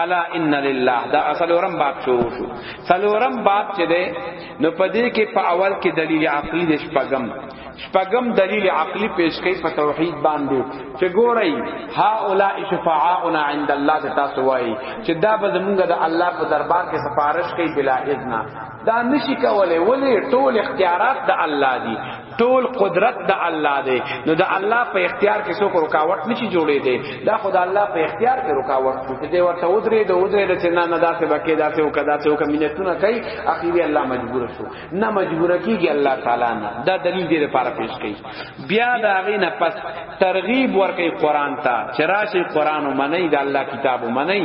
الا ان لله دا اصلورم باب شروع شو څلورم باب چې ده نو پدې کې په اول کې دلیل عقلی د شپږم شپږم دلیل عقلی پیش کوي په توحید باندې چې ګورئ ها اولا شفاعاؤنا عند الله ته تاسو وایي چې دا به زمونږ د الله په دربار کې سفارش کوي بلا اذن دا نشي کولای ولی ټول اختیارات د الله دي ټول قدرت د الله دی نو د الله په اختیار کې څوک رکاوټ نشي جوړې دی دا خدای الله په اختیار کې رکاوټ چې دی ورته ودرې د ودرې د چې نه نه داسې بکې داسې او کدا څه کمینتونه کوي اخیری الله مجبور شو نه مجبور کیږي الله تعالی نه دا دلیل دې لپاره پیش کړي بیا دا غي نه پس ترغیب ورکړي قران ته چې راشي قران ومني د الله کتاب ومني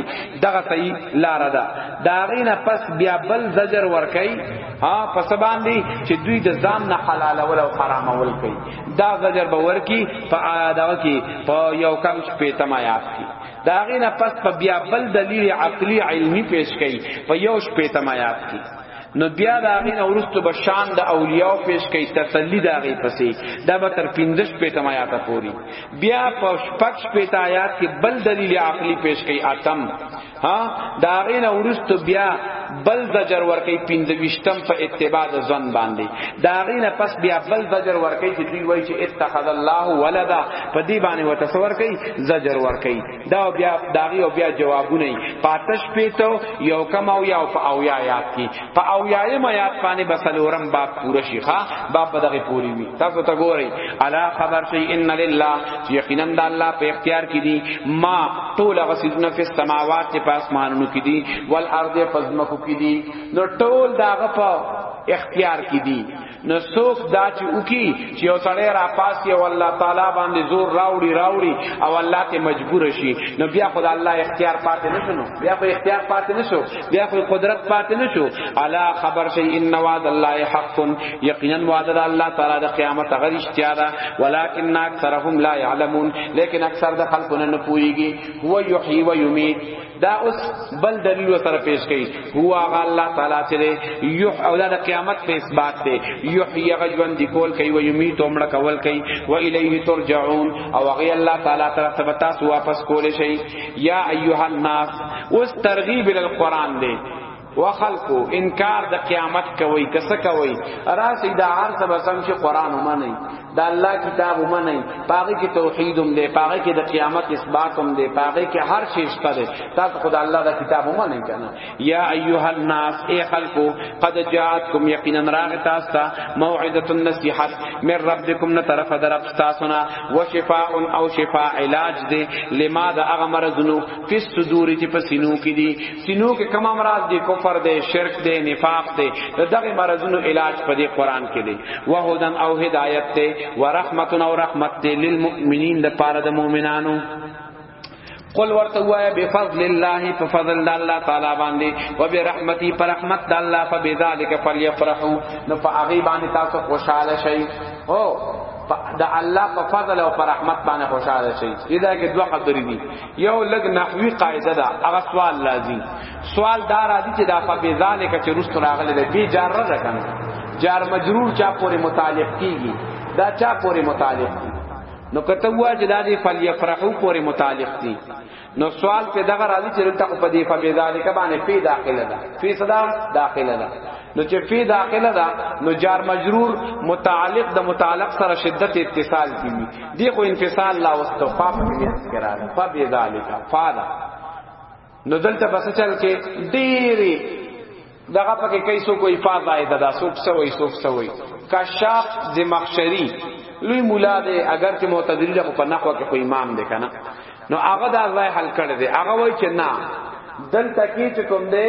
دغه صحیح لار ده دا غي نه پس بیا بل زجر ورکړي ها پس باندې چې دوی د ځان نه حلال ول او حرام ول کوي دا غجر به ورکی په دا کې په یو کم شپې تمایات کی دا غینه پس په بیا بل دلیل عقلی علمی پیش کړي په یو شپې تمایات کی نو بیا دا غین اورستو به شان د اولیاء پیش کوي تسلی دا غی پسې دا به تر 15 پیته ما یاته پوری بیا په 5 پیته آیات کې بل دلیل عقلی پیش کوي اتم ها دا غینه ورست بیا بل زجر ورکی پنځوشتم په اتباع د ځن باندې دا غینه پس بیا بل زجر ورکی چې دوی وایي چې اتخذ الله ولدا په دې باندې وته څور کوي زجر ورکی دا بیا دا غي او بیا جوابونه پاتش پیته یو کم او یا او یا یاد کی په او یایم آیات باندې بسلورم باب پوره شيخه باب بدغه پوری وی تاسو ته ګورئ الا خبر شي ان لله یقینا د الله په اختیار کې دي ما ټول غسیدنا فی السماوات په اسمانونو کې دي والارض پزمکو کې دي نو ټول داغه په اختیار کې دي نو څوک دا چې وکي چې یو سړی را پاسي او الله تعالی باندې زور راوړي راوړي او الله ته مجبور شي نو بیا خدای الله اختیار پاتې نه شنو بیا خو اختیار پاتې نه شو بیا خو قدرت پاتې نه شو الا خبر شي ان وعد الله حق یقینا وعد الله تعالی د قیامت غری اشتیا ده ولکن اکثرهم لا يعلمون لیکن اکثر د خلکو نه پوهیږي هو یحیی و یمیت دا اوس بل دلیل سره پیش کړي هو هغه الله تعالی چې یح او دا قیامت په اثبات دی یحیی هغه ژوند دی کول کوي او یمیت عمر کول کوي و الیه ترجعون او هغه الله تعالی طرف ته تاسو واپس کول شي یا ایها الناس اوس ترغیب ال قران دی وخلقو انکار د قیامت کوي کس کوي راسي د عرض بسم شي قران ومني د الله کتاب ومني پاګه کې توحید هم دی پاګه کې د قیامت اثبات هم دی پاګه کې هر شی شته دی تاسو خدای الله د کتاب ومني کنه یا ایها الناس ای خلقو قد جاءتکم یقینا راغ تاسو ته موعده النصیحت من ربکم نه طرف درب تاسو نه وشفاء او شفاء علاج دی لما د اغمرزنو فی الصدور چې پسینو کې دی سینو کې کما مراد دی کفر دی شرک دی نفاق دی دغه مرزونو علاج په دې قران کې دی وهدن او هدایت دی ورحمتن او رحمت دی للمؤمنین د پاره د مؤمنانو قل ورته وایا بفضل الله په فضل د الله تعالی باندې و برحمتي پر رحمت د الله فبذلک فلیفرحوا نو په هغه باندې تاسو خوشاله شئ او د الله په فضل او پر رحمت باندې خوشاله شئ دا کې دوه خبرې دي یو لګ نحوی قاعده ده هغه سوال لازم سوال دا راځي چې دا فبذالک چې رست راغله ده بی جار را کنه جار مجرور چا پورې متعلق کیږي دا چا پورې متعلق دی نو کته وا چې دا دی فلیفرحو پورې متعلق دی نو سوال په دغه راځي چې دلته په دې فبذالک باندې پی داخله ده فی صدا داخله ده نو چې فی داخله دا نو جار مجرور متعلق د متعلق سره شدت اتصال کیږي دی خو انفصال لا واستفاق کې قرار فبی ذالک فادا نو دلته بس چل کې ډیری دغه پکې کیسو کوئی فاضا ایدا دا سوک سوئی سوک سوئی کشاف زمخشری لوی مولا دی اگر چې معتدلی له په نحو کې خو امام دی کنه نو هغه دا ځای حل کړی دی هغه وای چې نه دلته کې چې کوم دی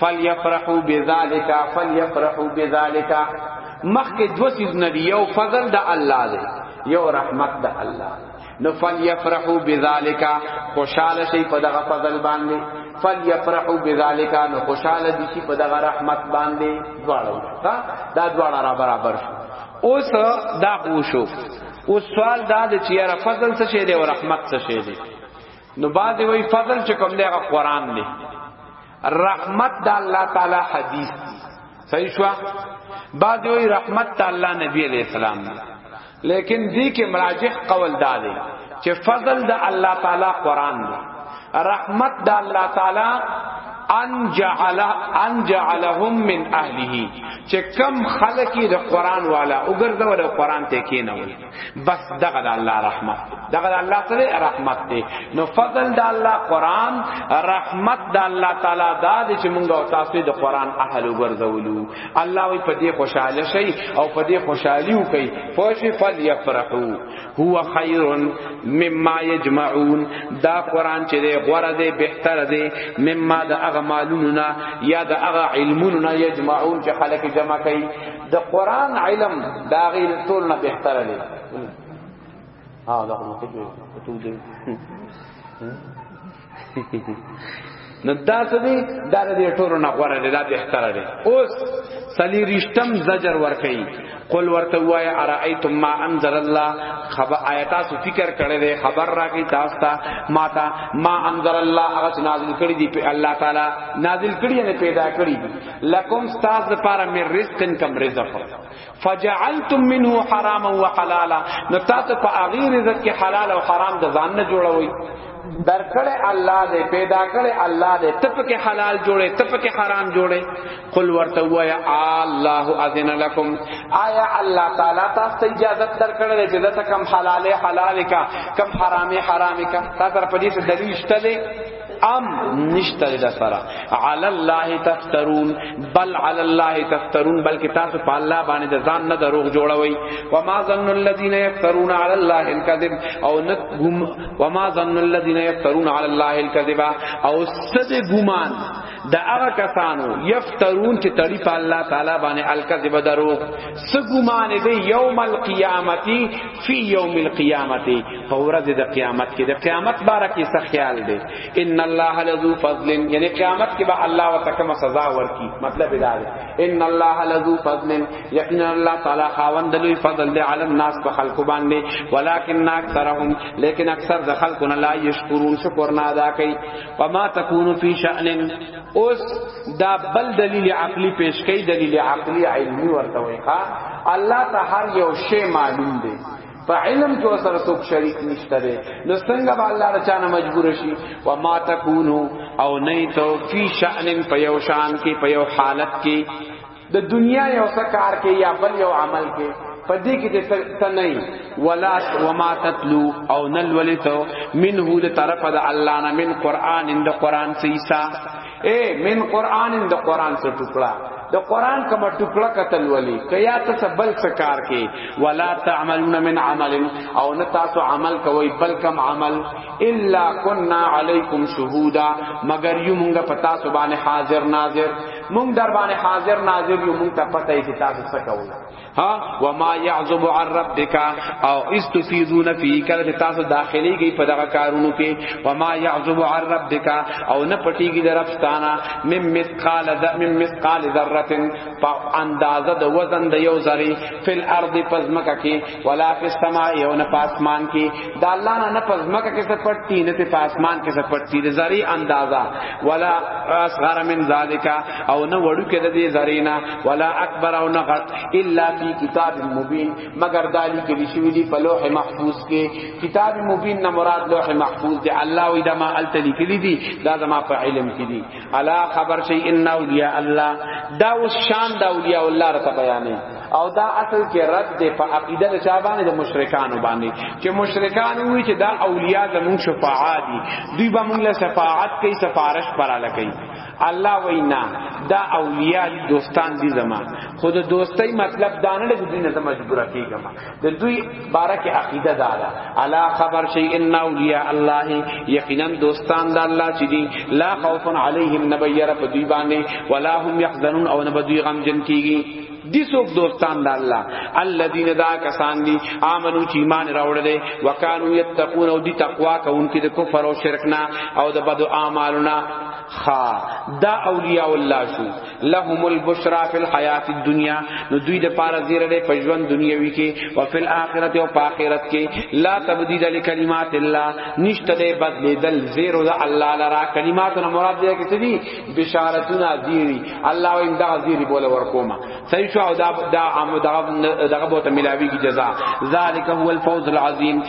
فلیفرحوا بذالک فلیفرحوا بذالک مخکې دو سیز نبی یو فضل د الله دی یو رحمت د الله نو فلیفرحوا بذالک خوشاله شي په دغه فضل باندې فلیفرحوا بذالک نو خوشاله دي شي په دغه رحمت باندې دواړه ها دا دواړه را برابر شو اوس دا پوښو اوس سوال دا د چې را فضل څه شي دی او رحمت څه شي دی نو بعد وی فضل چې کوم دی هغه قران دی رحمت د الله تعالی حدیث دی صحیح شو بعد وی رحمت تعالی نبی علیہ السلام دی لیکن دی کې مراجح قول داله چې فضل د دا الله تعالی قران دی رحمت د دا الله تعالی ان جعل ان جعلهم من اهله چې کم خلقی د قران والا وګرځول قران ته کینول بس دغه د الله رحمت دغه د الله سره رحمت دی نو فضل د الله قران رحمت د الله تعالی دا د چې مونږ او تاسو د قران اهل وګرځولو الله وي په دې خوشاله شي او په دې خوشحالي وکي فوش فل يفرحو هو خير مما يجمعون دا قران چې دی غوړه دی بهتر دی مما د هغه مالونو نه یا د هغه علمونو نه يجمعون چې خلک جمع کوي د قران علم دا غیر ټول نه بهتر دی ها دا نو کې ته دې نو دا څه دی دا دې ټول نه غوړه دی دا بهتر دی اوس سلی رشتم زجر ور کوي قل ورته وای ارایتم ما انزل الله خبر آیات سو فکر کړي دي خبر راکې تاسو ته ما تا ما انزل الله هغه نازل کړي دي په الله تعالی نازل کړي نه پیدا کړي لکم استاز د پاره مې رزق کم رزق فجعلتم منه حراما وحلالا نو تاسو په هغه رزق کې حلال او حرام د ځان نه جوړوي درکړې الله دې پیدا کړې الله دې تپ کې حلال جوړې تپ کې حرام جوړې قل ورته وایا الله اذن لكم آیا الله تعالی تاسو ته اجازه درکړې چې دا کم حلاله حلال کا کم حرامه حرام کا تاسو په دې دلیل شته ام نشته د سره علی الله تفترون بل علی الله تفترون بلکې تاسو په الله باندې د ځان نه دروغ جوړوي و ما ظن الذين يفترون على الله الكذب او نتهم و ما ظن الذين يفترون على الله الكذب او صد ګمان دا هغه کسانو یفترون چې تړي په الله تعالی باندې الکذب درو سګومان دی یوم القیامتی فی یوم القیامتی په ورځ د قیامت کې د قیامت باره کې څه خیال دی ان الله لذو فضل یعنی قیامت کې به الله وتکم سزا ورکی مطلب دا دی ان الله لذو فضل یقینا الله تعالی خاوند لوی فضل دی علی الناس په خلق باندې ولکن اکثرهم لیکن اکثر د خلقنا لا یشکرون شکر نه ادا کوي فما تكون في شأن اوس دا بل دلیل عقلی پیش کړي دلیل عقلی علمی ورته وي ښا الله ته هر یو شی معلوم دی په علم کې سره څوک شریک نشته دی نو څنګه به الله رچانه مجبور شي و ما تکونو او نه تو فی شأن په یو شان کې په یو حالت کې د دنیا یو څه کار کې یا بل یو عمل کې پدې کې چې ته نه ولا وما تتلو او نل ولتو منه د طرفه د الله نه من قران اند قران سیسا اے من قران اند قران څخه ټکړه د قران کوم ټوکړه قتل ولی کیا ته بل سکار کې ولا تعملون من عمل او نه تاسو عمل کوي بل کم عمل الا كنا عليكم شهودا مگر یو مونږه پتا سبحانه حاضر ناظر مونږ در باندې حاضر ناظر یو مونږ ته پته یې چې تاسو څه کوئ ها و ما يعذب عن ربك او استفيدون فيه کله چې تاسو داخلي گئی په دغه کارونو کې و ما يعذب عن ربك او نه پټيږي درفستانا مم مثقال ذ مم مثقال ذره په اندازه د وزن د یو ذره فل ارض پزمکه کې ولا فی السماء یو نه پاسمان کې دا الله نه نه پزمکه کې څه پټتی نه په پاسمان کې څه پټتی د زری اندازا ولا اصغر من ذالک او نه وړو کې د دې زرینا ولا اکبر او نه غت الا فی کتاب مبین مگر دالی کې دي شوی دی په لوح محفوظ کې کتاب مبین نه مراد لوح محفوظ دی الله وی دا ما التلی کې دي دا زما په علم کې دي الا خبر شي ان اولیاء الله دا اوس شان دا اولیاء الله را بیانې او دا اصل کې رد دی په عقیده د چا باندې د مشرکانو باندې چې مشرکان وی چې دا اولیاء زمون شفاعت دي دوی به موږ له شفاعت کوي سفارش پراله کوي الله وینا دا اولیاء دوستان دي زما خود دوستۍ مطلب دانه د دینه مجبور کیږم د دوی باره کې عقیده دا ده الا خبر شي ان اولیاء الله یقینا دوستان د الله چې دي لا خوف علیهم نبیر په دوی باندې ولا هم يحزنون او نه بدوی غم جن کیږي دي څوک دوستان د الله الذين دا کسان دي امنو چې ایمان راوړل وکانو یتقون او دي تقوا کوونکي د کفر او شرک نه او د بدو اعمالو نه خا دا اولیاء الله شو لهم البشرا فی الحیات الدنیا نو دوی د پاره زیره ده په ژوند دنیوي کې او فل اخرت او پاخرت کې لا تبدیل لکلمات الله نشته ده بدل دل زیرو ده الله لرا کلمات نو مراد ده کې دي بشارتونه دیری الله وین دا زیری بوله ورکوما صحیح شو دا دا عام دا دغه بوته ملاوی کی جزاء ذالک هو الفوز العظیم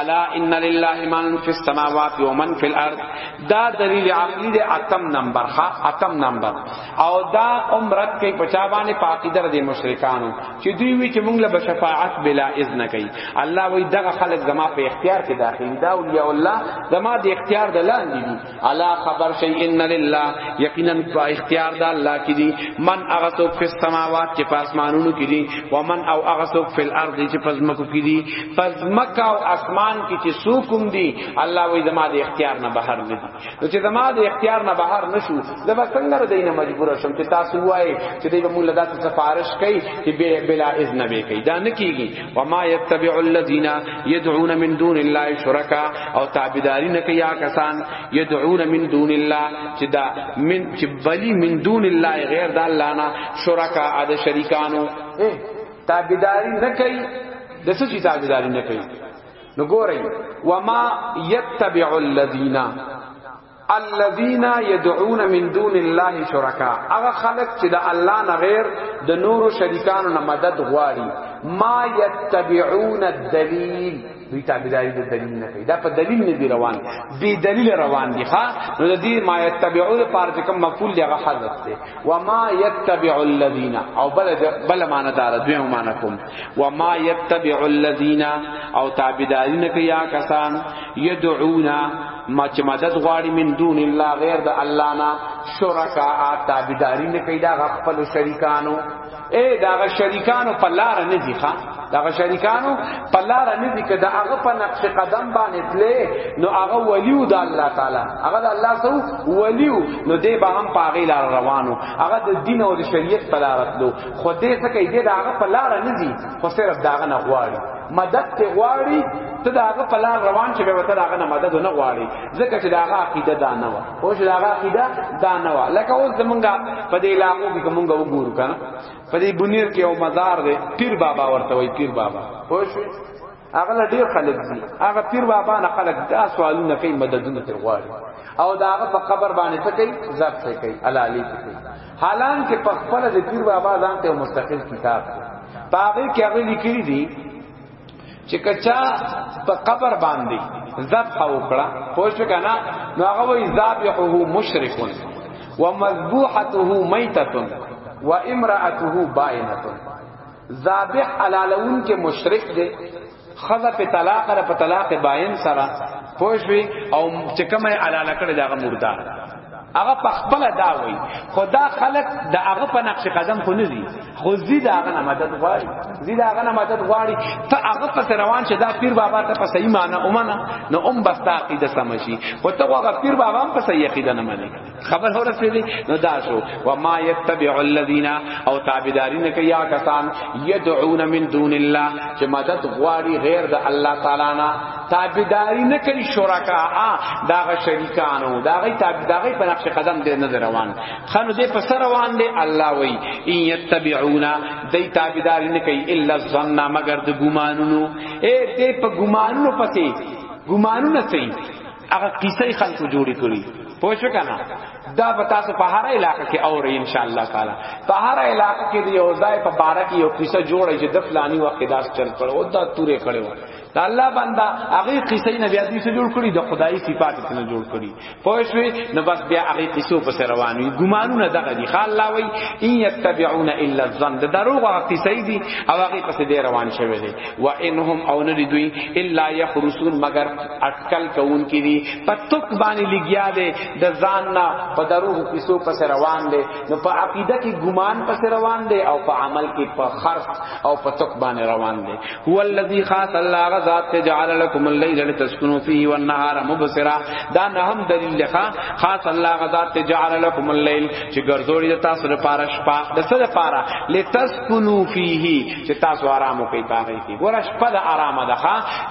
الا ان لله من فی السماوات و من فی الارض دا دلیل عقلی دے اتم نمبر خا اتم نمبر او دا عمرت کی پچا باندې پاکیدر دے مشرکانو چې دوی وی چې موږ له شفاعت بلا اذن کوي الله وی دغه خلق زما په اختیار کې داخلي دا اولیاء الله زما د اختیار د لاندې دي الا خبر شي ان لله یقینا په اختیار د الله کې دي من هغه څوک په سماوات کې په اسمانونو کې دي او من او هغه څوک په الارض چې په زمکو کې دي په زمکا او اسمان کې چې څوک هم دي الله وې زما د اختیار نه بهر نه دي نو چې زما د اختیار نه بهر نشو زه به څنګه دینه مجبور شم چې تاسو وایي چې دې موږ لدا ته سفارش کوي چې بلا اذن به کوي دا نه کیږي وما يتبع الذين يدعون من دون الله شركا او تابعداري نه کوي کسان يدعون من دون الله چې دا من چې بلی من دون الله غیر د الله نه شرکا د شریکانو تابعداري نه کوي د څه چې تابعداري نه کوي نو ګورئ وما يتبع الذين الذين يدعون من دون الله شركاء هغه خلق چې د الله نه غیر د نورو شریکانو نه مدد غواړي ما يتبعون الدليل دوی تابعداري د دلیل نه کوي دا په دلیل نه دی روان بی دلیل روان دي ها نو د دې ما يتبعو د پاره چې کوم مفعول دی هغه حذف دی و ما يتبع الذين او بل بل معنا دار دوی معنا کوم و ما یتبع الذین او تابعداري نه کوي کسان یدعونا ما چې مدد غواړي من دون الله غیر د الله نه شرکا تابعداري نه کوي دا خپل شریکانو اے دا شریکانو په لار نه دي ښا دا شریکانو په لار نه دي کدا هغه په نقش قدم باندې تلې نو هغه ولیو د الله تعالی هغه د الله سو ولیو نو دې به هم پاغي لار روانو هغه د دین او د شریعت په لار تلو خو دې څه کوي دې داغه په لار نه دي خو صرف داغه نه غواړي مدد ته غواړي ته داغه په لار روان چې به وته داغه نه مدد نه غواړي ځکه چې داغه عقیده دا نه و او چې داغه عقیده دا نه و لکه اوس زمونږه په دې علاقو کې کومګه وګورو کنه په دې بنیر کې یو مزار دی پیر بابا ورته وای پیر بابا پوه شئ هغه له ډیر خلک دي هغه پیر بابا نه خلک دا سوالونه کوي مددونه تر غواړي او دا هغه په قبر باندې څه کوي ضبط څه کوي علالي څه کوي حالانکه په خپل د پیر بابا ځان ته مستقل کتاب دی پاغه کې هغه لیکلي دي چې کچا په قبر باندې ذبح وکړه پوه شو کنه نو هغه وی ذابحه مشرکون ومذبوحته میتتون وامراته باینتون ذابح علالون کې مشرک دی خذا په طلاق را په طلاق باین سره پوښوي او چې کومه علاله کړي دا مردا هغه په خپل دا وای خدا خلق د هغه په نقش قدم خو نه دي خو زید هغه نه مدد غواړي زید هغه نه مدد غواړي ته هغه په روان شه دا پیر بابا ته په صحیح معنی اومنه نو ام بستا عقیده سمشي خو ته هغه پیر بابا هم په صحیح عقیده نه مني خبر هو رسیدي نو دا شو و ما یتبع الذین او تابعدارین کیا کسان یدعون من دون الله چې مدد غواړي غیر د الله تعالی نه تابعداري نه کوي شرکا داغه شریکانو داغه تابعداري په نقش قدم دې نه روان خنو دې په سر روان دي الله وای ان یتبعون دې تابعداري نه کوي الا الظن مگر د ګمانونو اے دې په ګمانونو پسې ګمانونه سي هغه قصې خلکو جوړې کړې پوه شو کنه دا به تاسو په هر علاقې کې اورئ ان شاء الله تعالی په هر علاقې کې یو ځای په بارا کې یو قصه جوړې چې د فلانی وخت داس چل کړو او دا تورې کړو د الله بندا هغه قصې نه بیا دې څه جوړ کړی د خدای صفات ته نه جوړ کړی پوه شوې نو بس بیا هغه قصو په سر روان وي ګمانونه دغه دي خال الله وی ان یتبعون الا الظن د دروغ هغه قصې دي او هغه پس دې روان شوی دي وانهم او نه دوی الا یخرسون مگر کل کون کی دی په توک باندې لګیا دی د ځان نه په دروغ کیسو پس روان دی نو په عقیده کې ګمان پس روان دی او په عمل کې په خرف او په توک باندې روان دی هو الذی خاص الله غزاد ته جعل لكم الليل لتسكنوا فيه والنهار مبصرا دا نه هم دلیل لخوا خاص الله غزاد ته جعل لكم الليل چې ګرځولې تاسو لپاره شپه د څه لپاره لتسكنوا فيه چې تاسو آرام وکړئ پاره کې ګور شپه د آرام ده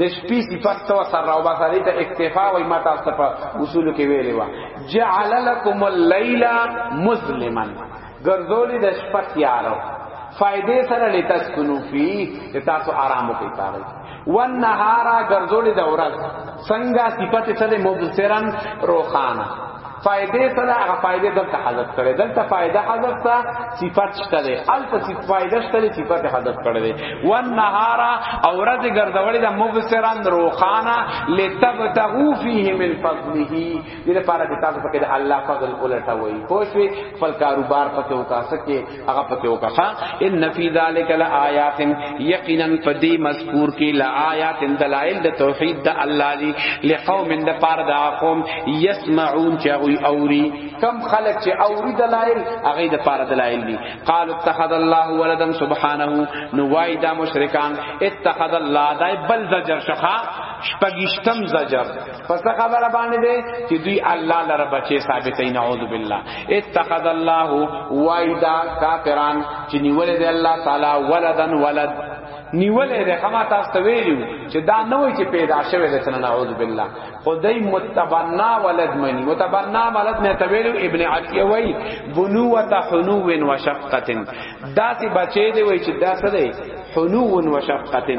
د شپې صفات تو سر راو باسه دې ته اکتفا وای ما تاسو ته په اصول کې ویلې وا جعل لكم الليل مظلما ګرځولې د شپه تیارو فائدې سره لته سنو فی تاسو آرام کوي پاره ون نهارا ګرځولې د ورځ څنګه صفات سره مبصرن روخانه فائدې سره هغه فائدې دلته حذف کړي دلته فائدہ حذف تا صفات شته ده الته صفات فائدہ شته ده صفات حذف کړي ده والنهار اورد ګرځولې ده مبصران روخانا لتبتغوا فيه من فضله دې لپاره چې تاسو پکې د الله فضل ولټوي پوښوي خپل کاروبار پکې وکاسکه هغه پکې وکړه ان فی ذلک لآیات یقینا فدی مذکور کی لآیات دلائل د توحید د الله دی لقوم د پاره د قوم یسمعون چې غوی اوری کم خلق چې اوری دلائل هغه د پاره دلائل دی قالوا اتخذ الله ولدا سبحانه نو وای دا مشرکان اتخذ الله دای بل زجر شخا شپږشتم زجر پس خبره باندې ده چې دوی الله لره بچي ثابتې نعوذ بالله اتخذ الله وایدا کافران چې نیولې ده الله تعالی ولدن ولد نیولې ده کما تاسو ته ویلو چې دا نه وي چې پیدا شوه ده تن نعوذ بالله خدای متبنا ولد منی متبنا ولد نه ته ویلو ابن عتیه وای بنوه حنو و شفقه داسې بچي دی وای چې دا سره حنو و شفقت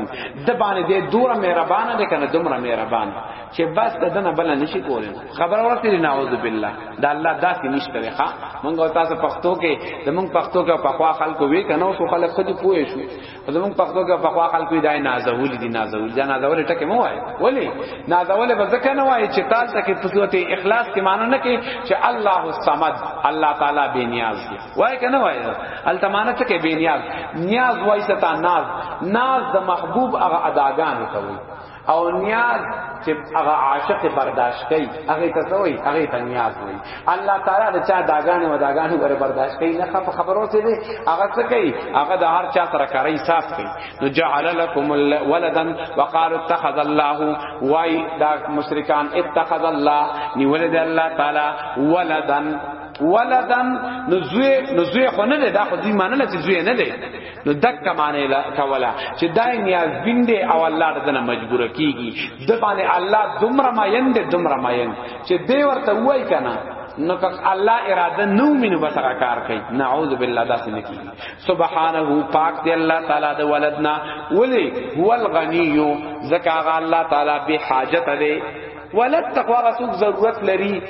د باندې د دوره مهربانه ده کنه دومره مهربان چې بس د دنه بل نشي کولای خبر ورته نه نعوذ بالله د الله داسې نشته ښا مونږ تاسو پښتو کې د مونږ پښتو کې په خوا خلکو وی کنه او خلک خودي پوه شو د مونږ پښتو کې په خوا خلکو دای نازول دي نازول دي نازول ټکه مو وای ولی نازول به ځکه نه وای چې تاسو کې په صورت اخلاص کې معنی نه کې چې الله الصمد الله تعالی بے نیاز دی وای کنه وای التمانه څه کې بینیاز نیاز وای ستا ناز ناز د محبوب هغه اداګان ته وای او نیاز چې هغه عاشق برداشت کوي هغه ته سوې هغه ته نیاز وي الله تعالی د چا داګان و داګان ور برداشت کوي نه خپ خبرو سي دي هغه څه کوي هغه د هر چا سره کاری صاف کوي نو جعل لكم ولدا وقال اتخذ الله وای دا مشرکان اتخذ الله نیول دی الله تعالی ولدن ولدن نو زوی نو زوی خو نه دی دا خو دوی معنی نه چې زوی نه دی نو دک معنی لا کولا چې دای نیاز بینده او الله دنه مجبور کیږي د باندې الله دمر ما یند دمر ما یند چې دی ورته وای کنه نو که الله اراده نو مینو بس هغه کار کوي نعوذ بالله داسې نه کیږي سبحانه پاک دی الله تعالی د ولدنا ولی هو الغنی زکه الله تعالی به حاجت دی ولد تقوا رسول ضرورت لري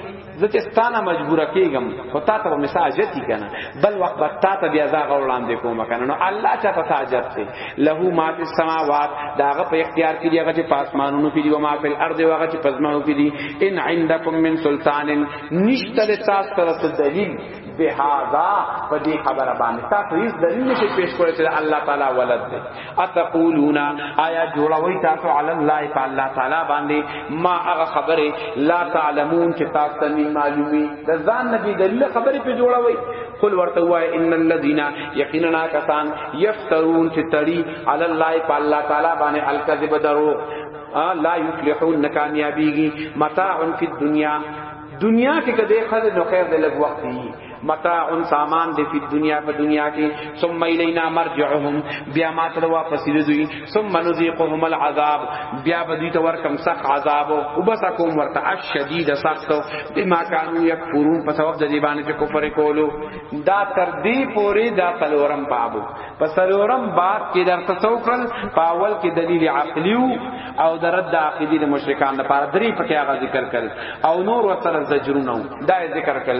زکه ستانه مجبور کیږم خو تا ته مساجت کی کنه بل وخت به تا ته بیا زغه وړاندې کوم کنه نو الله چا ته ساجت ته له ما فی السماوات داغه په اختیار کې دیغه چې پاسمانونو کې دی او ما فی الارض واغه چې پزمانو کې دی ان عندکم من سلطان نشته تاسو سره دلیل بهذا په دې خبره باندې تاسو هیڅ دلیل نشئ پیش کولای چې الله تعالی ولد دی اتقولون آیا جوړوي تاسو علی الله په الله تعالی باندې ما هغه خبره لا تعلمون چې تاسو نه معلومي د ځان نبی د الله خبره په جوړوي قل ورته وای ان الذين یقینا کسان یفترون چې تړي علی الله په الله تعالی باندې الکذب درو لا یفلحون ناکامیابیږي متاع فی الدنیا دنیا کې کده خل نو خیر د لګ وخت دی متاع سامان دی په دنیا په دنیا کې ثم الینا مرجعهم بیا ما ته واپس دوی ثم نذيقهم العذاب بیا به دوی ته ورکم سخت عذاب او بس کوم ورته الشدید سخت بما كانوا یکفرون په سبب د دې باندې چې کفر کولو دا تر دې پوری دا تلورم بابو په سلورم باب کې درته څوکل په اول کې دلیل عقلی او د رد عقیدی د مشرکان لپاره درې پکې هغه ذکر کړل او نور وسره زجرونه دا ذکر کړل